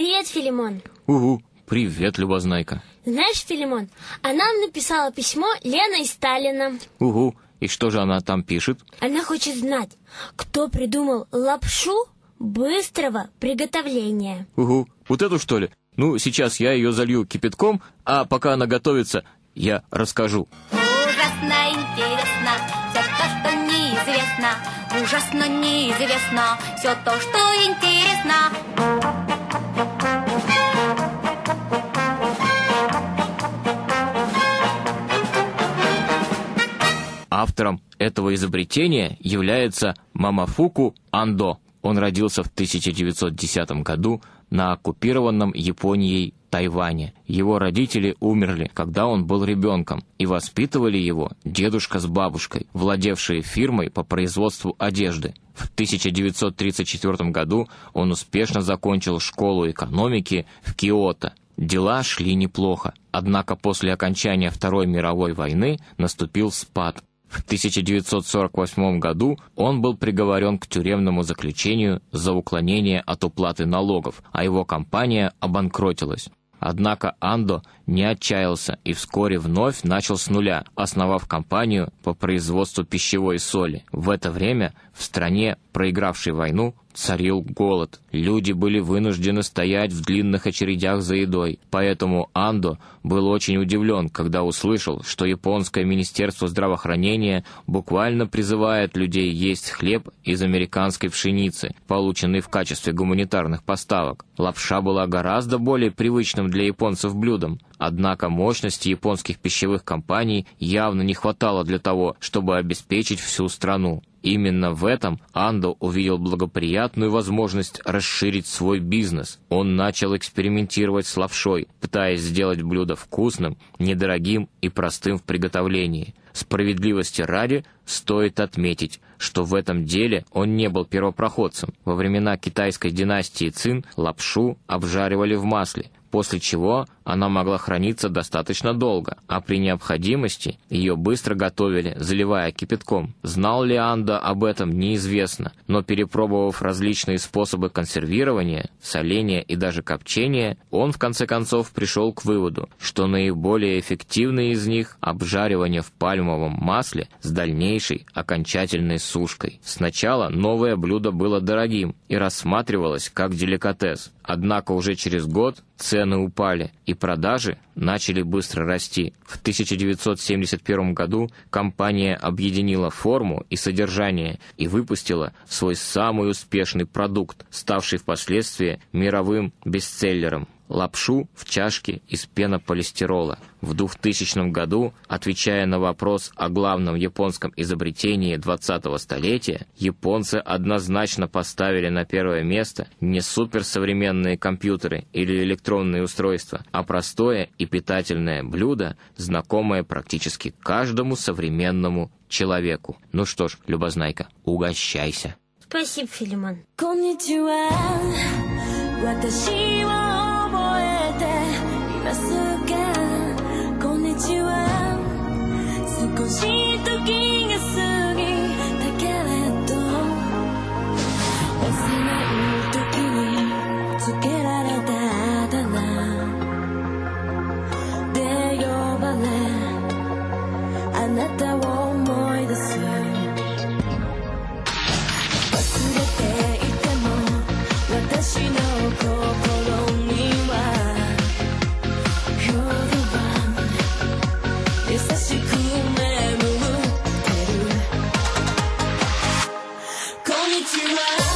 Привет, Филимон. Угу, привет, Любознайка. Знаешь, Филимон, а нам написала письмо Лена из Сталина. Угу, и что же она там пишет? Она хочет знать, кто придумал лапшу быстрого приготовления. Угу, вот эту что ли? Ну, сейчас я ее залью кипятком, а пока она готовится, я расскажу. Ужасно интересно все то, что неизвестно. Ужасно неизвестно все то, что интересно. Автором этого изобретения является Мамафуку Андо. Он родился в 1910 году на оккупированном Японией Тайване. Его родители умерли, когда он был ребенком, и воспитывали его дедушка с бабушкой, владевшие фирмой по производству одежды. В 1934 году он успешно закончил школу экономики в Киото. Дела шли неплохо, однако после окончания Второй мировой войны наступил спад. В 1948 году он был приговорен к тюремному заключению за уклонение от уплаты налогов, а его компания обанкротилась. Однако Андо не отчаялся и вскоре вновь начал с нуля, основав компанию по производству пищевой соли. В это время в стране, проигравшей войну, царил голод. Люди были вынуждены стоять в длинных очередях за едой. Поэтому Андо был очень удивлен, когда услышал, что японское министерство здравоохранения буквально призывает людей есть хлеб из американской пшеницы, полученный в качестве гуманитарных поставок. Лапша была гораздо более привычным для японцев блюдом. Однако мощности японских пищевых компаний явно не хватало для того, чтобы обеспечить всю страну. Именно в этом Андо увидел благоприятную возможность расширить свой бизнес. Он начал экспериментировать с лапшой, пытаясь сделать блюдо вкусным, недорогим и простым в приготовлении. Справедливости ради стоит отметить, что в этом деле он не был первопроходцем. Во времена китайской династии Цин лапшу обжаривали в масле, после чего она могла храниться достаточно долго, а при необходимости ее быстро готовили, заливая кипятком. Знал ли Анда об этом, неизвестно, но перепробовав различные способы консервирования, соления и даже копчения, он в конце концов пришел к выводу, что наиболее эффективный из них – обжаривание в пальмовом масле с дальнейшей окончательной сушкой. Сначала новое блюдо было дорогим и рассматривалось как деликатес, однако уже через год цены упали, и продажи начали быстро расти. В 1971 году компания объединила форму и содержание и выпустила свой самый успешный продукт, ставший впоследствии мировым бестселлером лапшу в чашке из пенополистирола. В 2000 году, отвечая на вопрос о главном японском изобретении 20-го столетия, японцы однозначно поставили на первое место не суперсовременные компьютеры или электронные устройства, а простое и питательное блюдо, знакомое практически каждому современному человеку. Ну что ж, Любознайка, угощайся. Спасибо, Филимон. 私は together into my